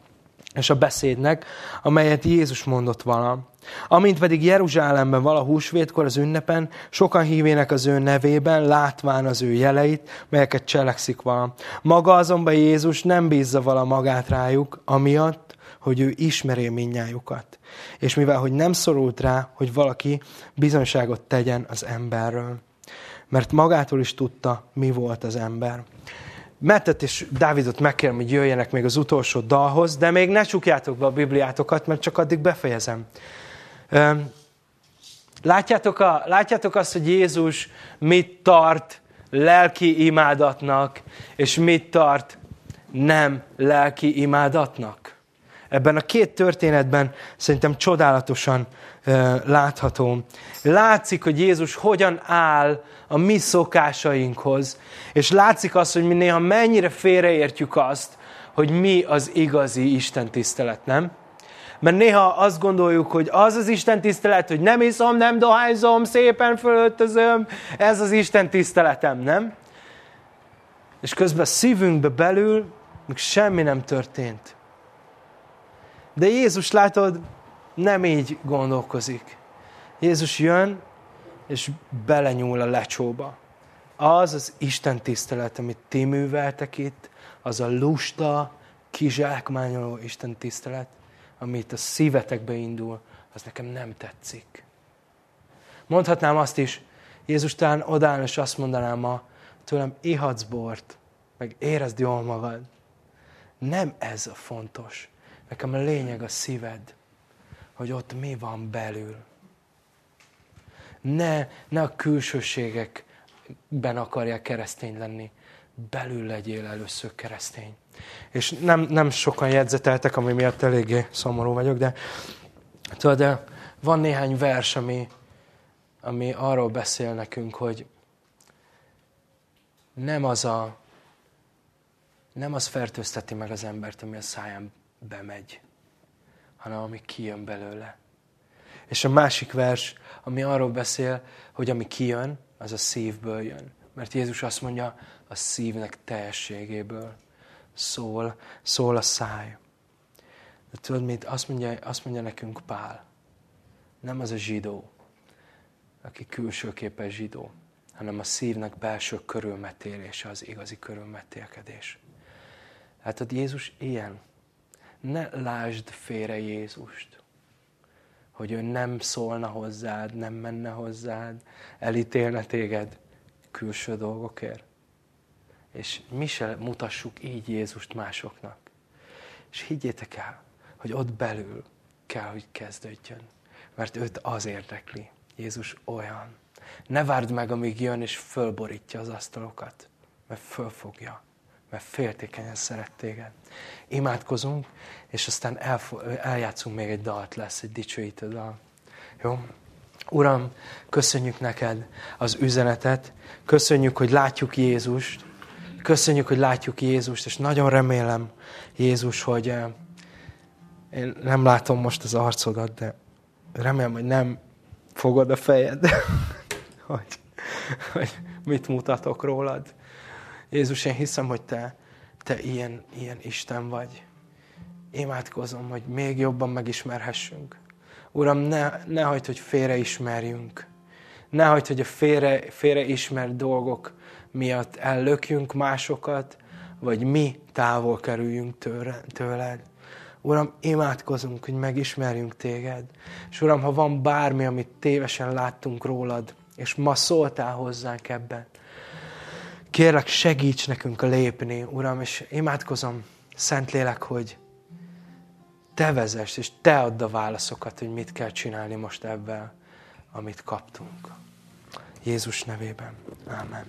és a beszédnek, amelyet Jézus mondott vala. Amint pedig Jeruzsálemben vala húsvétkor az ünnepen, sokan hívének az ő nevében, látván az ő jeleit, melyeket cselekszik vala. Maga azonban Jézus nem bízza vala magát rájuk, amiatt, hogy ő ismeri minnyájukat. És mivel, hogy nem szorult rá, hogy valaki bizonyságot tegyen az emberről. Mert magától is tudta, mi volt az ember. Mettet és Dávidot megkérem, hogy jöjjenek még az utolsó dalhoz, de még ne csukjátok be a Bibliátokat, mert csak addig befejezem. Látjátok, a, látjátok azt, hogy Jézus mit tart lelki imádatnak, és mit tart nem lelki imádatnak? ebben a két történetben szerintem csodálatosan látható. Látszik, hogy Jézus hogyan áll a mi szokásainkhoz, és látszik az, hogy mi néha mennyire félreértjük azt, hogy mi az igazi Isten tisztelet, nem? Mert néha azt gondoljuk, hogy az az Isten tisztelet, hogy nem iszom, nem dohányzom, szépen fölöltözöm, ez az Isten tiszteletem, nem? És közben szívünkbe belül még semmi nem történt. De Jézus, látod, nem így gondolkozik. Jézus jön, és belenyúl a lecsóba. Az az Isten tisztelet, amit ti műveltek itt, az a lusta, kizsákmányoló Isten tisztelet, amit a szívetekbe indul, az nekem nem tetszik. Mondhatnám azt is, Jézus talán odáll, és azt mondanám ma, tőlem ihatsz bort, meg érezd jól magad. Nem ez a fontos. Nekem a lényeg a szíved, hogy ott mi van belül. Ne, ne a külsőségekben akarják keresztény lenni. Belül legyél először keresztény. És nem, nem sokan jegyzeteltek, ami miatt eléggé szomorú vagyok, de tudod, van néhány vers, ami, ami arról beszél nekünk, hogy nem az a nem az fertőzteti meg az embert, ami a száján bemegy, hanem ami kijön belőle. És a másik vers, ami arról beszél, hogy ami kijön, az a szívből jön. Mert Jézus azt mondja, a szívnek teljességéből szól, szól a száj. De tudod mit? Azt mondja, azt mondja nekünk Pál. Nem az a zsidó, aki külsőképpen zsidó, hanem a szívnek belső körülmetélése az igazi körülmetélkedés. Hát Jézus ilyen. Ne lásd félre Jézust, hogy ő nem szólna hozzád, nem menne hozzád, elítélne téged külső dolgokért. És mi se mutassuk így Jézust másoknak. És higgyétek el, hogy ott belül kell, hogy kezdődjön. Mert őt az érdekli. Jézus olyan. Ne várd meg, amíg jön és fölborítja az asztalokat, mert fölfogja mert féltékenyen szeret téged. Imádkozunk, és aztán eljátszunk még egy dalt, lesz egy dicsőítő dal. Jó? Uram, köszönjük neked az üzenetet, köszönjük, hogy látjuk Jézust, köszönjük, hogy látjuk Jézust, és nagyon remélem, Jézus, hogy eh, én nem látom most az arcodat, de remélem, hogy nem fogod a fejed, hogy, hogy mit mutatok rólad. Jézus, én hiszem, hogy te, te ilyen, ilyen Isten vagy. Imádkozom, hogy még jobban megismerhessünk. Uram, ne, ne hagyd, hogy félreismerjünk. Ne hagyd, hogy a félre, félreismert dolgok miatt ellökjünk másokat, vagy mi távol kerüljünk tőled. Uram, imádkozunk, hogy megismerjünk téged. És Uram, ha van bármi, amit tévesen láttunk rólad, és ma szóltál hozzánk ebben, Kérlek, segíts nekünk lépni, Uram, és imádkozom, Szentlélek, hogy Te vezess, és Te add a válaszokat, hogy mit kell csinálni most ebben, amit kaptunk. Jézus nevében. Amen.